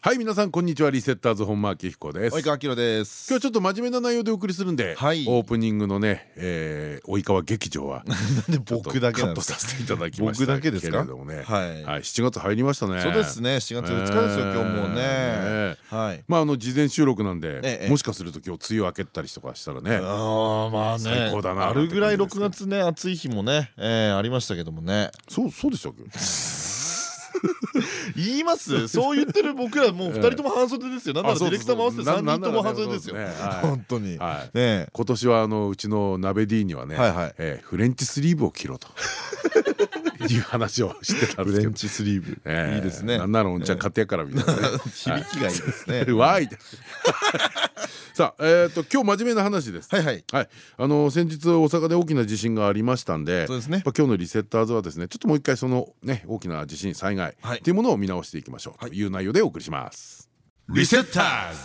はい皆さんこんにちは。リセッターズ本間明彦です。及川明です。今日はちょっと真面目な内容でお送りするんで、はい、オープニングのね、えー、及川劇場は なんで僕だけカットさせていただきました僕だけですか？けれどもね。はい、はい、7月入りましたね。そうですね。7月2日ですよ今日もね。はい。まああの事前収録なんでもしかすると今日梅雨明けたりとかしたらね。ああまあね。最高だなあるぐらい6月ね暑い日もねえありましたけどもね。そうそうでしたっけ？言います？そう言ってる僕らもう二人とも半袖ですよ。なんならディレクターも合わせて三人とも半袖ですよ。本当に。ね今年はあのうちの鍋 D にはねフレンチスリーブを着ろと いう話をしてたんですけど。フレンチスリーブ。いいですね。なんならおんちゃん買ってやからみたいな。響きがいいですね。わい。さあえっと今日真面目な話です。はいはい。あの先日大阪で大きな地震がありましたんでそうですね。今日のリセッターズはですねちょっともう一回そのね大きな地震災害っていうものを見直していきましょうという内容でお送りします。リセッターズ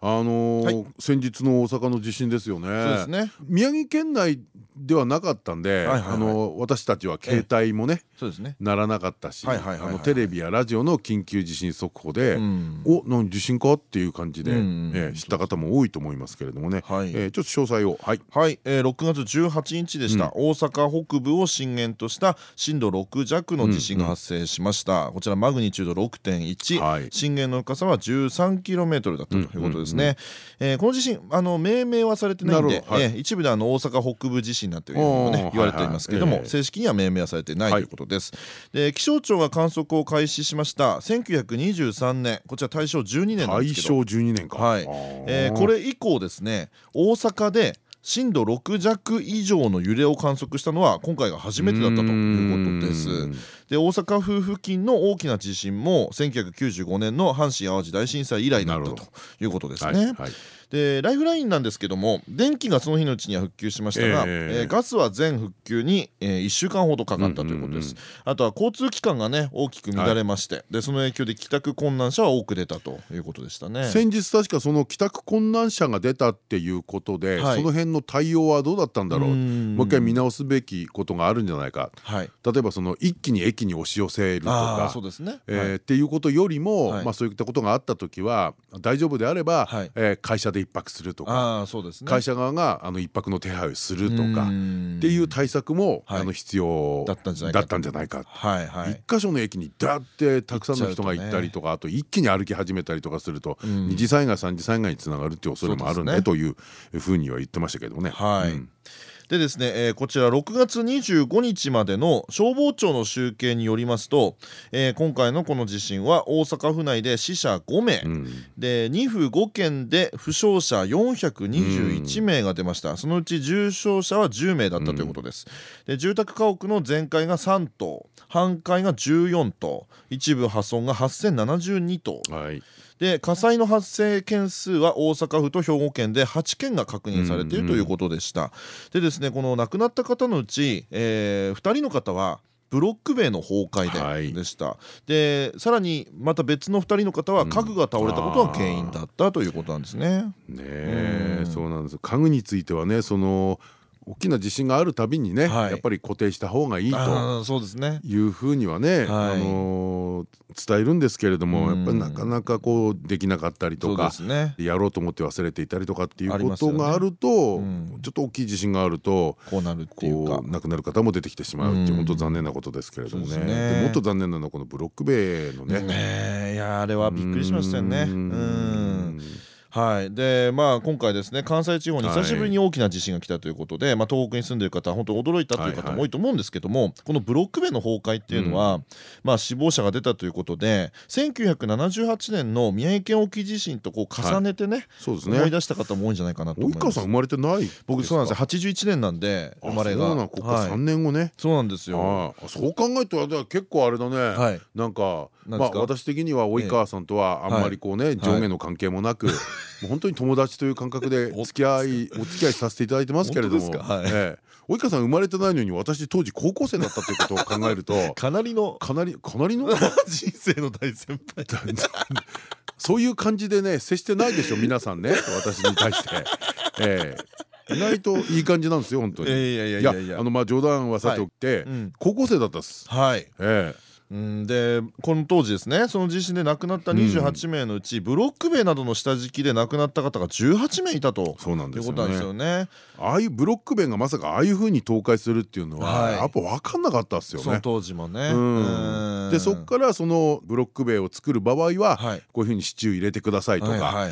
あの先日の大阪の地震ですよね。そうですね。宮城県内ではなかったんで、あの私たちは携帯もね、そうですね。ならなかったし、あのテレビやラジオの緊急地震速報で、お、なん地震か？っていう感じで知った方も多いと思いますけれどもね。ちょっと詳細をはい。はい、え6月18日でした。大阪北部を震源とした震度6弱の地震が発生しました。こちらマグニチュード6.1、震源の深さは13キロメートルだったということです。ですね、えー、この地震あの命名はされてないんで、はい、えー、一部であの大阪北部地震なんていうのもね言われていますけれども、正式には命名はされてないということです、で気象庁が観測を開始しました1923年こちら大正12年なんですけど。大正12年か。はい、えー、これ以降ですね大阪で震度6弱以上の揺れを観測したのは今回が初めてだったということです。で大阪府付近の大きな地震も1995年の阪神・淡路大震災以来だったということですね。でライフラインなんですけども電気がその日のうちには復旧しましたが、えー、ガスは全復旧に、えー、1週間ほどかかったということです。あとは交通機関がね大きく乱れまして、はい、でその影響で帰宅困難者は多く出たということでしたね。先日確かその帰宅困難者が出たっていうことで、はい、その辺の対応はどうだったんだろう？もう一回見直すべきことがあるんじゃないか、はい、例えばその一気に駅に押し寄せるとかそうですね、えー、っていうことよりも、まあそういったことがあった時は大丈夫であれば、はい、えー、会社で一泊するとか会社側があの一泊の手配をするとかっていう対策もあの必要だったんじゃないか一箇所の駅にだってたくさんの人が行ったりとかあと一気に歩き始めたりとかすると二次災害三次災害につながるっていう恐れもあるね。というふうには言ってましたけどね。はいでですね、えー、こちら6月25日までの消防庁の集計によりますと、えー、今回のこの地震は大阪府内で死者5名、うん、で2府5県で負傷者421名が出ました、うん、そのうち重傷者は10名だったということです、うん、で住宅家屋の全壊が3棟半壊が14棟一部破損が8072棟、はいで火災の発生件数は大阪府と兵庫県で8件が確認されているということでした。でですねこの亡くなった方のうち、えー、2人の方はブロック塀の崩壊ででした、はい、でさらにまた別の2人の方は家具が倒れたことが原因だったということなんですね。ねえ、そうなんです。家具についてはねその大きな地震があるたびにね、はい、やっぱり固定した方がいいとそうですね。いうふうにはね、はい、あの伝えるんですけれどもやっぱりなかなかこうできなかったりとか、ね、やろうと思って忘れていたりとかっていうことがあると、ね、ちょっと大きい地震があるとこうなるっていうか。亡くなる方も出てきてしまうっていう本当残念なことですけれどもね。もっと残念なのはこのブロック塀のね。ねいやあれはびっくりしましたよね。うんはい。でまあ、今回ですね関西地方に久しぶりに大きな地震が来たということで、はい、まあ、東北に住んでいる方は本当に驚いたという方も多いと思うんですけども、このブロック塀の崩壊っていうのは、うん、まあ、死亡者が出たということで1978年の宮城県沖地震とこう重ねてねはい。そうですね、思い出した方も多いんじゃないかなと思います。生まれてない僕そうなんですよ。81年なんで生まれが。ここ3年後ね、そうなんですよ。そう考えると結構あれだね、はい、なんかまあ私的には及川さんとはあんまりこうね上下の関係もなくもう本当に友達という感覚で付き合いお付き合いさせていただいてますけれども。及川さん生まれてないのに私当時高校生だったということを考えると かなりの？かなりかなりの？人生の大先輩。そういう感じでね接してないでしょ皆さんね私に対して。ええ。意外といい感じなんですよ本当に。いやいやいやあのまあ冗談はさておきて高校生だったっす。はい。ええ。うん。でこの当時ですねその地震で亡くなった28名のうち、ブロック塀などの下敷きで亡くなった方が18名いたとそうなんですよね。ああいうブロック塀がまさかああいうふうに倒壊するっていうのはやっぱ分かんなかったっすよね。その当時もね。でそこからそのブロック塀を作る場合はこういうふうに支柱入れてくださいとか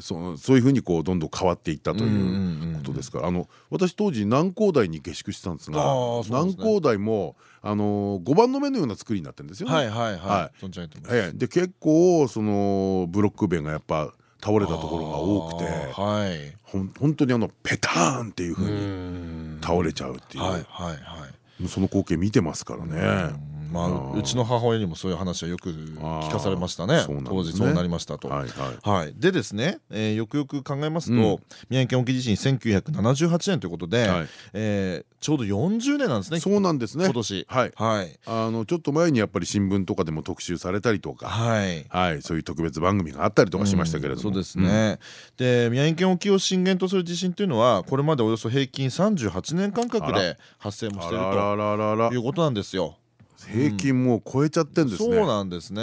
そういうふうにこうどんどん変わっていったということですからあの私当時南光台に下宿してたんですが南光台もあの5番の目のような作りになってるんですよね。はいはいはい。存じ上げてます。で結構そのブロック塀がやっぱ倒れたところが多くて、はい、ほん本当にあのペターンっていうふうに倒れちゃうっていう、はいはいはい、その光景見てますからね。まあうちの母親にもそういう話はよく聞かされましたね。当時そうなりましたと。はいでですねよくよく考えますと宮城県沖地震1978年ということでちょうど40年なんですねそうなんですね。今年。はい。あのちょっと前にやっぱり新聞とかでも特集されたりとかはい。そういう特別番組があったりとかしましたけれども。そうですね。で宮城県沖を震源とする地震というのはこれまでおよそ平均38年間隔で発生もしているということなんですよ。平均も超えちゃってんですね、そうなんですね。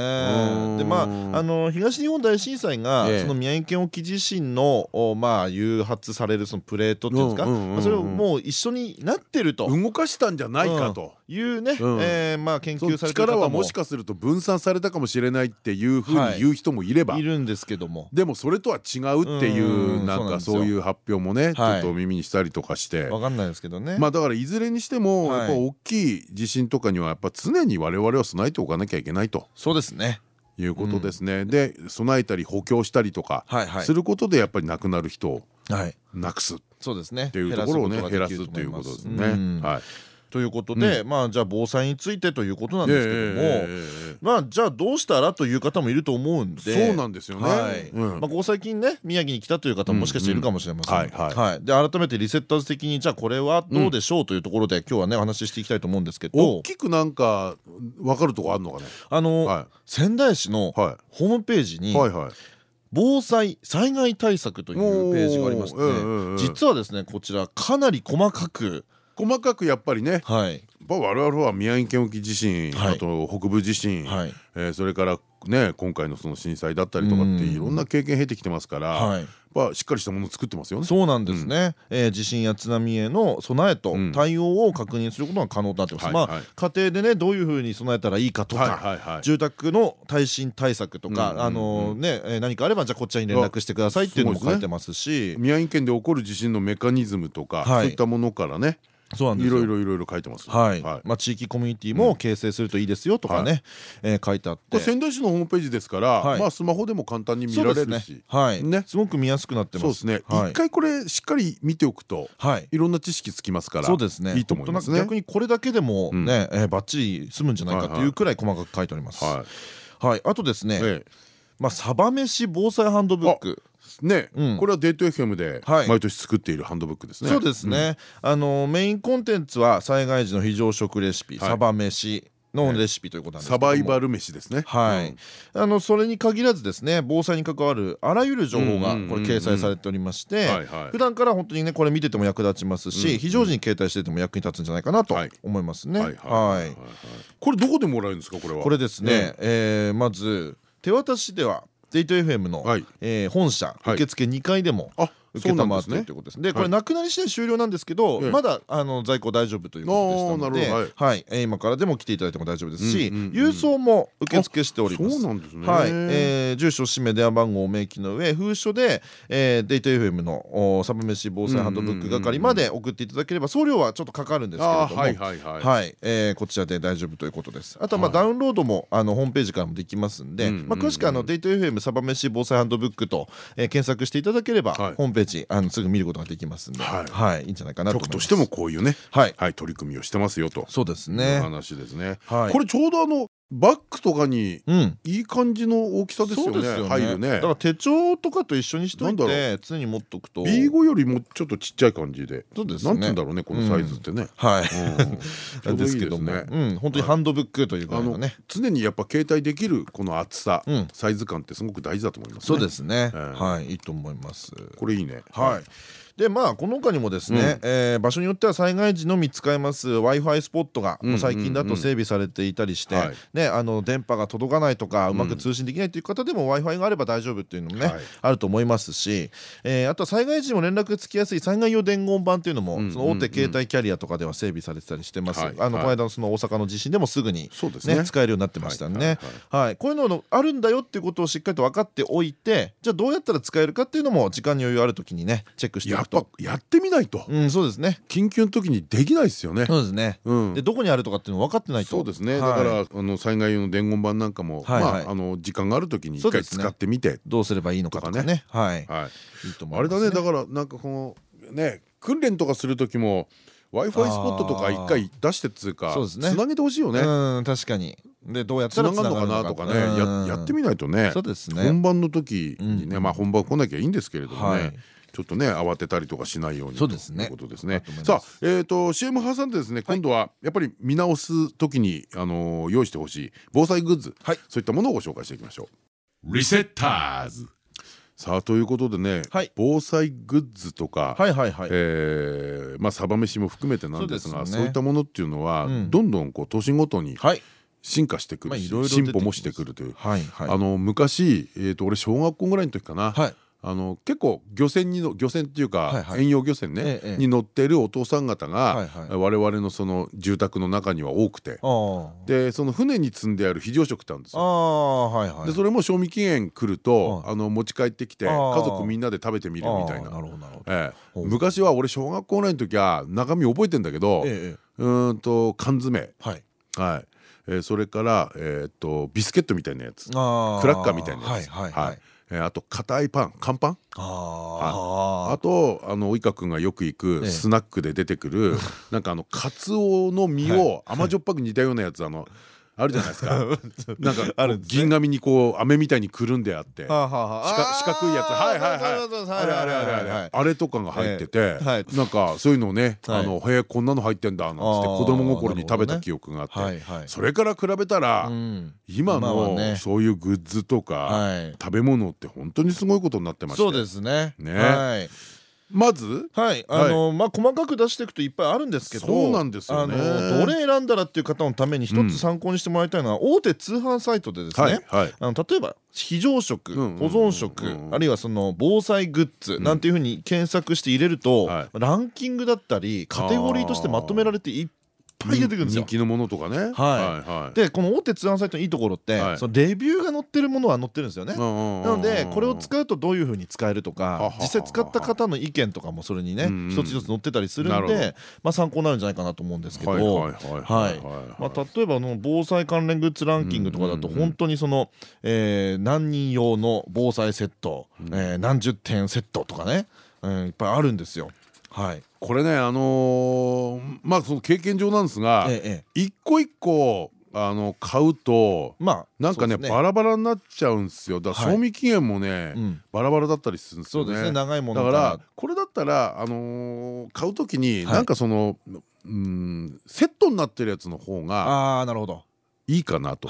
でまああの東日本大震災がその宮城県沖地震のまあ誘発されるそのプレートっていうんですか？それをもう一緒になってると。動かしたんじゃないかと。いうねえまあ研究されてる方も。力はもしかすると分散されたかもしれないっていうふうに言う人もいれば。いるんですけども。でもそれとは違うっていうなんかそういう発表もねちょっと耳にしたりとかして。わかんないですけどね。まあだからいずれにしてもやっぱ大きい地震とかにはやっぱ常に我々は備えておかなきゃいけないと。そうですね。いうことですね、うん、で備えたり補強したりとかすることでやっぱり亡くなる人をなくすそうですね。っていうところをね減らすっていうことですね。はいということで、まあじゃあ防災についてということなんですけども、まあじゃあどうしたらという方もいると思うんでそうなんですよね、まあここ最近ね宮城に来たという方ももしかしているかもしれません。はいで改めてリセッターズ的にじゃあこれはどうでしょうというところで今日はねお話ししていきたいと思うんですけど。大きくなんか分かるとこあるのかね？あの仙台市のホームページに防災災害対策というページがありまして実はですねこちらかなり細かく細かくやっぱりね、はい、我々は宮城県沖地震、はい、あと北部地震、はい、えー、それからね今回のその震災だったりとかっていろんな経験経てきてますから、はい、まあしっかりしたものを作ってますよね。そうなんですね。うん、えー、地震や津波への備えと対応を確認することが可能となってます。まあ家庭でねどういうふうに備えたらいいかとか、住宅の耐震対策とかあのね何かあればじゃあこちらに連絡してくださいっていうのも書いてますし、宮城県で起こる地震のメカニズムとか、そういったものからね。そうなんですいろいろいろいろ書いてます。はい。まあ地域コミュニティも形成するといいですよとかね、え書いてあって。これ仙台市のホームページですから、まあスマホでも簡単に見られるし、はい。ね、すごく見やすくなってます。そうですね。一回これしっかり見ておくと、はい。いろんな知識つきますから、そうですね。いいと思いますね。逆にこれだけでもね、えバッチリ済むんじゃないかというくらい細かく書いております。はい。はい。あとですね、まあサバ飯防災ハンドブック。ね、これはデート FM で毎年作っているハンドブックですね。そうですね。あのメインコンテンツは災害時の非常食レシピ、サバ飯。のレシピということなんですサバイバル飯ですね。はい。あのそれに限らずですね、防災に関わるあらゆる情報がこれ掲載されておりまして、普段から本当にねこれ見てても役立ちますし、非常時に携帯してても役に立つんじゃないかなと思いますね。はい。これどこでもらえるんですかこれは？これですね、えまず手渡しではデイト FM の、はい。えー、本社受付2階でも、はい受けたまってるということですでこれなくなり次第終了なんですけどまだあの在庫大丈夫ということでしたのではい。今からでも来ていただいても大丈夫ですし郵送も受付しております。そうなんですね。はい。住所氏名電話番号を明記の上封書でデイト FM のサブメシ防災ハンドブック係まで送っていただければ送料はちょっとかかるんですけれども。はいこちらで大丈夫ということです。あとはダウンロードもあのホームページからもできますんで詳しくあのデイト FM サバメシ防災ハンドブックと検索していただければホームページジあのすぐ見ることができますんで、はい、はい、いいんじゃないかなと局としてもこういうね、はい、はい、取り組みをしてますよと。そうですね。話ですね。はい、これちょうどあのバッグとかにいい感じの大きさですよね入るね。だから手帳とかと一緒にしといて常に持っとくと。B5 よりもちょっとちっちゃい感じでそうですね。なんて言うんだろうねこのサイズってね。はい。ですけども。本当にハンドブックというかね。常にやっぱ携帯できるこの厚さサイズ感ってすごく大事だと思いますそうですね。はい。いいと思います。これいいね。はいでまあこの他にもですね、うえ場所によっては災害時のみ使えます w i f i スポットが最近だと整備されていたりして、ね、あの電波が届かないとかうまく通信できないという方でも w i f i があれば大丈夫っていうのもね、あると思いますし、えー、あとは災害時も連絡がつきやすい災害用伝言板っていうのもその大手携帯キャリアとかでは整備されてたりしてます。あのこの間のその大阪の地震でもすぐに、ね、使えるようになってましたね。はいこういうのあるんだよっていうことをしっかりと分かっておいてじゃあどうやったら使えるかっていうのも時間に余裕ある時にねチェックしておくと。やってみないと、うん、そうですね。緊急の時にできないですよね。そうですね、うん、でどこにあるとかっていうの分かってないと。そうですね、だからあの災害用の伝言板なんかもまああの時間がある時に一回使ってみて。どうすればいいのかとかね。はい。あれだね。だからなんかこのね訓練とかする時も w i f i スポットとか一回出してっつうかつなげてほしいよね。うん確かに。でどうやったらつながるのかなとかね。やってみないとね。本番の時にねまあ本番来なきゃいいんですけれどもねちょっとね慌てたりとかしないようにそうですね。ということですね。さあえっと CM 挟んでですね。今度はやっぱり見直す時にあの用意してほしい防災グッズそういったものをご紹介していきましょう。リセッターズ。さあということでね、防災グッズとかまあサバ飯も含めてなんですがそういったものっていうのはどんどんこう年ごとに進化してくるし進歩もしてくるという。あの昔えと俺小学校ぐらいの時かなあの結構漁船にの漁船っていうか遠洋漁船ねに乗ってるお父さん方が我々のその住宅の中には多くて。でその船に積んである非常食ってあるんですよ。でそれも賞味期限来るとあの持ち帰ってきて家族みんなで食べてみるみたいな。昔は俺小学校の時は中身覚えてんだけどうんと缶詰。はい。えそれからえっとビスケットみたいなやつ。クラッカーみたいなやつはいえあと硬いパン乾パン？ああとあの及川君がよく行くスナックで出てくるなんかあのカツオの身を甘じょっぱく煮たようなやつあのあるじゃないですか。なんか銀紙にこう飴みたいにくるんであって。四角いやつ。はいはいはい。あれあれあれあれ。あれとかが入ってて。なんかそういうのをねあのへえこんなの入ってんだなんつって子供心に食べた記憶があって。それから比べたら今のそういうグッズとか食べ物って本当にすごいことになってまして。そうですね。ねまず？はい。あのまあ細かく出していくといっぱいあるんですけどそうなんですよね。どれ選んだらっていう方のために一つ参考にしてもらいたいのは大手通販サイトでですね。あの例えば非常食保存食あるいはその防災グッズなんていうふうに検索して入れるとランキングだったりカテゴリーとしてまとめられていっぱい出てくるんですよ。人気のものとかね。はい。でこの大手通販サイトのいいところってそのレビューが載ってるものは載ってるんですよね。なのでこれを使うとどういうふうに使えるとか実際使った方の意見とかもそれにね一つ一つ載ってたりするんでまあ参考になるんじゃないかなと思うんですけど。はいまあ例えばの防災関連グッズランキングとかだと本当にその何人用の防災セット何十点セットとかねいっぱいあるんですよはい。これねあのー、まあその経験上なんですが、ええ、一個一個あの買うとまあなんかねバラバラになっちゃうんですよ。だから賞味期限もねバラバラだったりするんですよね。長いものだからこれだったらあの買う時になんかそのうんセットになってるやつの方があなるほど。いいかなと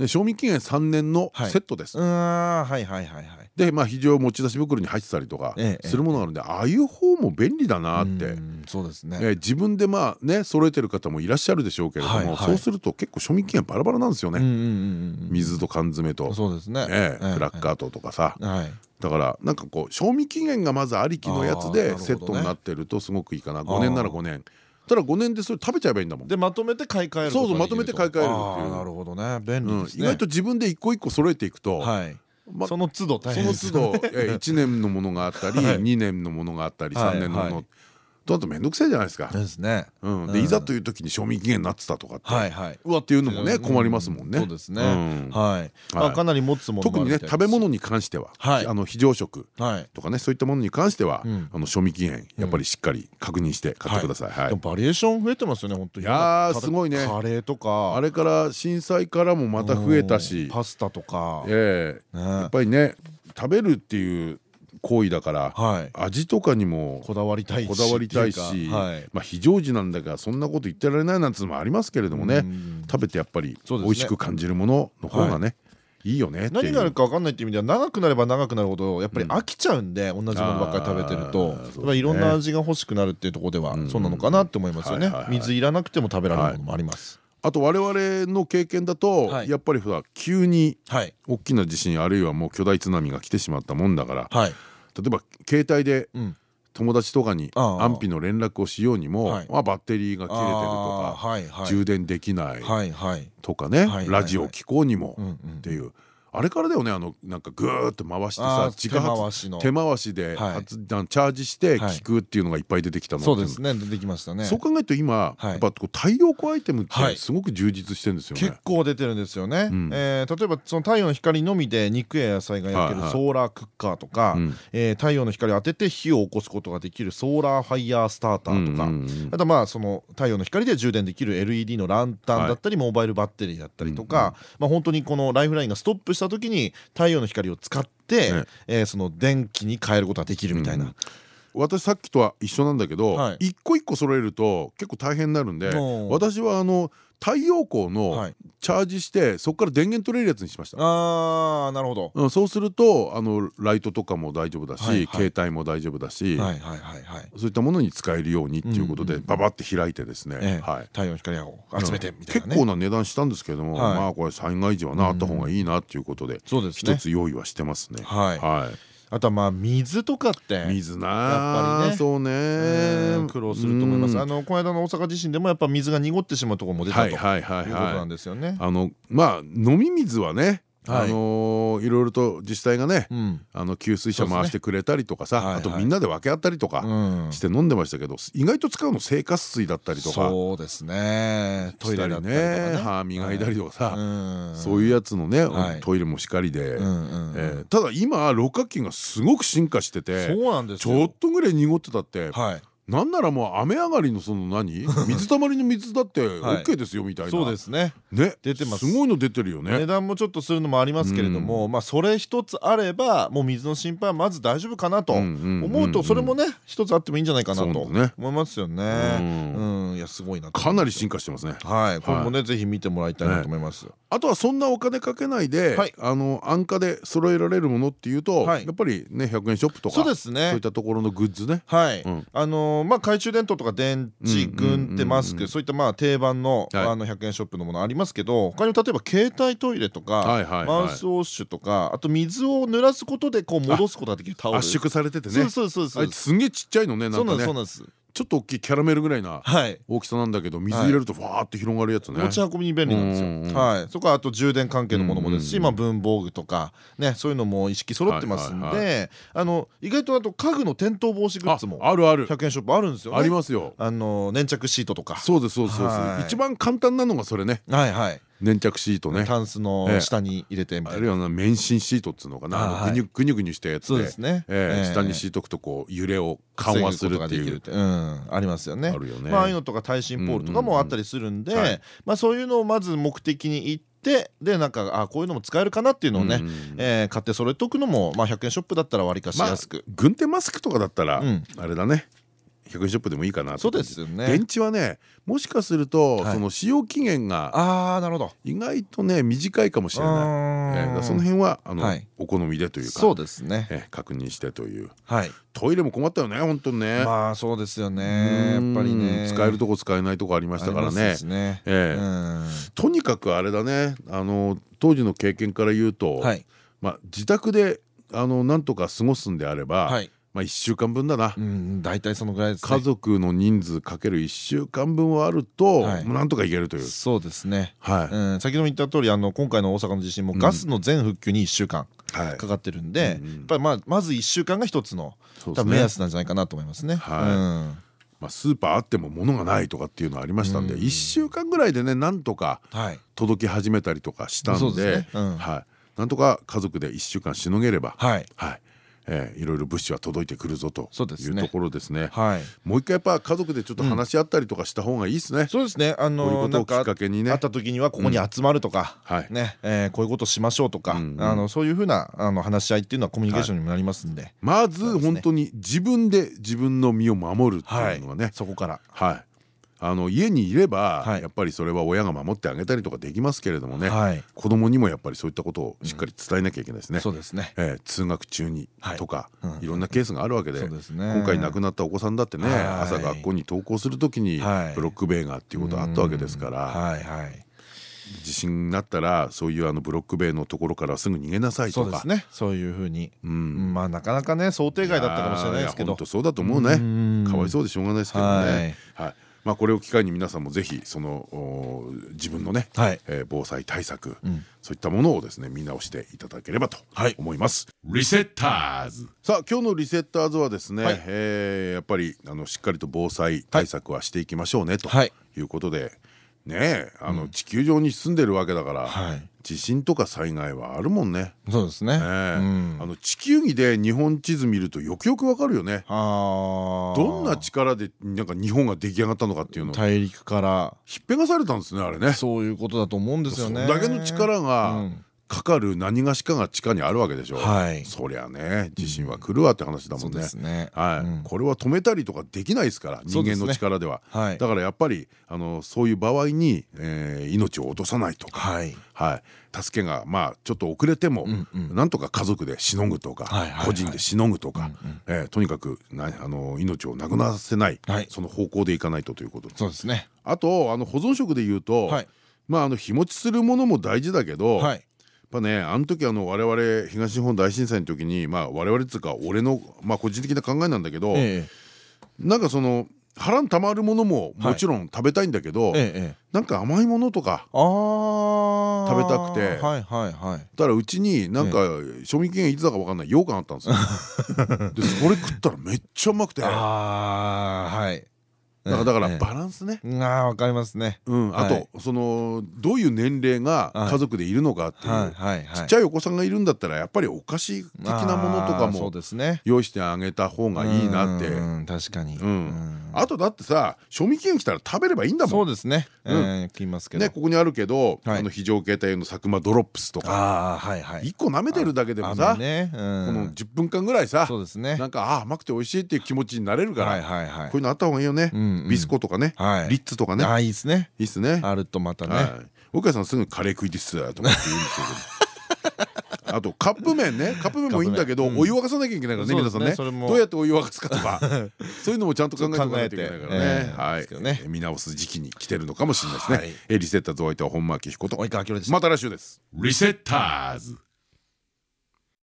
で賞味期限3年のセットです。はいはいはいはい。でまあ非常持ち出し袋に入ってたりとかするものがあるんで、ああいう方も便利だなって。そうですね、え自分でまあね揃えてる方もいらっしゃるでしょうけれども、そうすると結構賞味期限バラバラなんですよね。水と缶詰と。そうですね、クラッカーととかさ、だからなんかこう賞味期限がまずありきのやつでセットになってるとすごくいいかな。5年なら5年。ただ5年でそれ食べちゃえばいいんだもん。でまとめて買い替えるそうそうまとめて買い替えるっていう。なるほどね。便利意外と自分で一個一個揃えていくとその都度その都度1年のものがあったり 2年のものがあったり3年のものとだと面倒くさいじゃないですか。ですね。でいざという時に賞味期限になってたとかってうわっていうのもね困りますもんね。そうですね。はい。かなり持つもの特にね食べ物に関してはあの非常食とかねそういったものに関してはあの賞味期限やっぱりしっかり確認して買ってください。はい。バリエーション増えてますよね本当に。いやすごいね。カレーとかあれから震災からもまた増えたしパスタとか。ええやっぱりね食べるっていう行為だから、はい、味とかにもこだわりたいこだわりたいし、はい、まあ非常時なんだがそんなこと言ってられないなんてのもありますけれどもね。食べてやっぱり美味しく感じるものの方がね、いいよね何があるか分かんないっていう意味では長くなれば長くなるほどやっぱり飽きちゃうんで、同じものばっかり食べてると。いろんな味が欲しくなるっていうところではそうなのかなって思いますよね。水いらなくても食べられるものもあります。あと我々の経験だと、やっぱりほら急に大きな地震あるいはもう巨大津波が来てしまったもんだから、例えば携帯で友達とかに安否の連絡をしようにも、まあ、バッテリーが切れてるとか充電できないとかねラジオ聞こうにもっていう。あれからだよねあのなんかぐーって回してさ自家発手回しで発チャージして聞くっていうのがいっぱい出てきたのそうですね出てきましたね。そう考えると今やっぱ太陽光アイテムってすごく充実してるんですよね。結構出てるんですよね。例えばその太陽の光のみで肉や野菜が焼けるソーラークッカーとか太陽の光を当てて火を起こすことができるソーラーファイヤースターターとか。あとまあその太陽の光で充電できる LED のランタンだったりモバイルバッテリーだったりとかまあ本当にこのライフラインがストップした時に太陽の光を使って、ね。えー、その電気に変えることができるみたいな。うん。私さっきとは一緒なんだけど、はい、一個一個揃えると結構大変になるんで私はあの太陽光のチャージしてそこから電源取れるやつにしました。ああなるほど、うん、そうするとあのライトとかも大丈夫だし、携帯も大丈夫だしそういったものに使えるようにっていうことでババって開いてですね、はい、太陽光を集めてみたいな、結構な値段したんですけれども、まあこれ災害時はなあった方がいいなっていうことで一つ用意はしてますね。はい、はいあとはまあ水とかって。水なやっぱりね。そうね。苦労すると思います。あのこの間の大阪地震でもやっぱ水が濁ってしまうところも出たということなんですよね。あのまあ飲み水はねあのいろいろと自治体がね、あの給水車回してくれたりとかさあとみんなで分け合ったりとかして飲んでましたけど意外と使うの生活水だったりとかそうですね。トイレだったりね。歯磨いたりとかさそういうやつのねトイレもしかりで。ただ今六角形がすごく進化しててちょっとぐらい濁ってたってなんならもう雨上がりのその何？水たまりの水だってオッケーですよみたいな。そうですね。ね。出てます。すごいの出てるよね。値段もちょっとするのもありますけれどもまあそれ一つあればもう水の心配はまず大丈夫かなと思うとそれもね一つあってもいいんじゃないかなと思いますよね。うん。いやすごいなかなり進化してますね。はい。これもねぜひ見てもらいたいなと思います。あとはそんなお金かけないであの安価で揃えられるものっていうとやっぱりね100円ショップとかそうですね。そういったところのグッズね。はい。あのまあ懐中電灯とか電池軍手マスクそういったまあ定番のあの100円ショップのものありますけど他にも例えば携帯トイレとかマウスウォッシュとかあと水を濡らすことでこう戻すことができるタオル。圧縮されててね。そうそうそうそう。すげえちっちゃいのねなんかね。そうなんですちょっと大きいキャラメルぐらいな大きさなんだけど水入れるとファーって広がるやつね。持ち運びに便利なんですよ。はい。そこはあと充電関係のものもですしまあ文房具とかねそういうのも意識揃ってますんであの意外とあと家具の転倒防止グッズもあるある。100円ショップあるんですよありますよ。あの粘着シートとか。そうですそうですそうです。一番簡単なのがそれね。はいはい粘着シートね。タンスの下に入れてみたいな。あるいは免震シートっつうのかな。ぐにゅぐにゅぐにゅしたやつで。下に敷いとくとこう揺れを緩和するっていう。ありますよね。ああいうのとか耐震ポールとかもあったりするんでまあそういうのをまず目的に言ってでなんかあこういうのも使えるかなっていうのをねえ買って揃えておくのもまあ100円ショップだったらわりかしやすく。軍手マスクとかだったらあれだね100円ショップでもいいかなそうですよね。電池はねもしかするとその使用期限がああなるほど。意外とね短いかもしれない。その辺はあのお好みでというかそうですね。確認してという。トイレも困ったよね本当にね。まあそうですよね。やっぱりね。使えるとこ使えないとこありましたからね。とにかくあれだね。あの当時の経験から言うとまあ自宅であのなんとか過ごすんであればまあ1週間分だな。大体そのぐらいです家族の人数かける1週間分はあるとなんとかいけるという。そうですね。はい。先ほども言った通りあり今回の大阪の地震もガスの全復旧に1週間かかってるんでやっぱりまず1週間が一つの目安なんじゃないかなと思いますね。まあ、スーパーあっても物がないとかっていうのはありましたんで1週間ぐらいでねなんとか届き始めたりとかしたんでなんとか家族で1週間しのげれば、はい、はいえー、いろいろ物資は届いてくるぞというところですね。はい、もう一回やっぱ家族でちょっと話し合ったりとかした方がいいですね。そうですね。あのこういうことをきっかけにね。あった時にはここに集まるとか、はい、ね、えー、こういうことしましょうとか、あのそういうふうなあの話し合いっていうのはコミュニケーションにもなりますんで。まず本当に自分で自分の身を守るっていうのはね。そこから。はい。あの家にいれば、やっぱりそれは親が守ってあげたりとかできますけれどもね、はい、子供にもやっぱりそういったことをしっかり伝えなきゃいけないですね。そうですね、えー、通学中にとか、い、ろんなケースがあるわけで今回亡くなったお子さんだってね、朝学校に登校する時にブロック塀がっていうことがあったわけですから。はいはい。地震になったらそういうあのブロック塀のところからすぐ逃げなさいとか。そうですね。そういうふうに、うん、まあなかなかね想定外だったかもしれないですけど。本当そうだと思うね。かわいそうでしょうがないですけどね。はいまあ、これを機会に皆さんもぜひその自分のね、はい、えー、防災対策、うん、そういったものをですね見直していただければと思います。はい、リセッターズ。さあ今日のリセッターズはですね、はい、えー、やっぱりあのしっかりと防災対策はしていきましょうね、ということで。ねあの地球上に住んでるわけだから、地震とか災害はあるもんね。そうですね。あの地球儀で日本地図見るとよくよくわかるよね。どんな力でなんか日本が出来上がったのかっていうの。大陸からひっぺがされたんですねあれね。そういうことだと思うんですよね。だけの力が。かかる何がしかが地下にあるわけでしょ。う、はい、そりゃね地震は来るわって話だもんね、ね。はい、これは止めたりとかできないですから人間の力では、はい、だからやっぱりあのそういう場合に、えー、命を落とさないとか、はい。はい、助けがまあちょっと遅れても、なんとか家族でしのぐとか個人でしのぐとかとにかくなあの命をなくなせない、はい、その方向でいかないとということ。そうですね。あとあの保存食でいうと、はい、まああの日持ちするものも大事だけど、はいぱねあの時あの我々東日本大震災の時にまあ我々っていうか俺のまあ個人的な考えなんだけど、ええ、なんかその腹にたまるものももちろん食べたいんだけど、え、なんか甘いものとか食べたくて。だからうちになんか賞味期限いつだか分かんない羊羹あったんですよ。でそれ食ったらめっちゃうまくて。ああはいだからだからバランスね。ああわかりますね。うん。あとそのどういう年齢が家族でいるのかっていうちっちゃいお子さんがいるんだったらやっぱりお菓子的なものとかも用意してあげた方がいいなって。確かに。うん。あとだってさ賞味期限来たら食べればいいんだもん。そうですね。きますけど。ねここにあるけどあの非常携帯の佐久間ドロップスとか。はいはい。一個舐めてるだけでもさこの10分間ぐらいさそうですね。なんかあ甘くて美味しいっていう気持ちになれるからこういうのあった方がいいよね。ビスコとかね。リッツとかね。あいいですね。いいっすね。あるとまたね。岡谷さんすぐカレー食いですとかって言うんですけど あとカップ麺ね。カップ麺もいいんだけどお湯沸かさなきゃいけないからね皆さんね。どうやってお湯沸かすかとか。そういうのもちゃんと考えておかないといけないからね。はい。見直す時期に来てるのかもしれないですね。リセッターズお相手は本間明彦と。また来週です。リセッターズ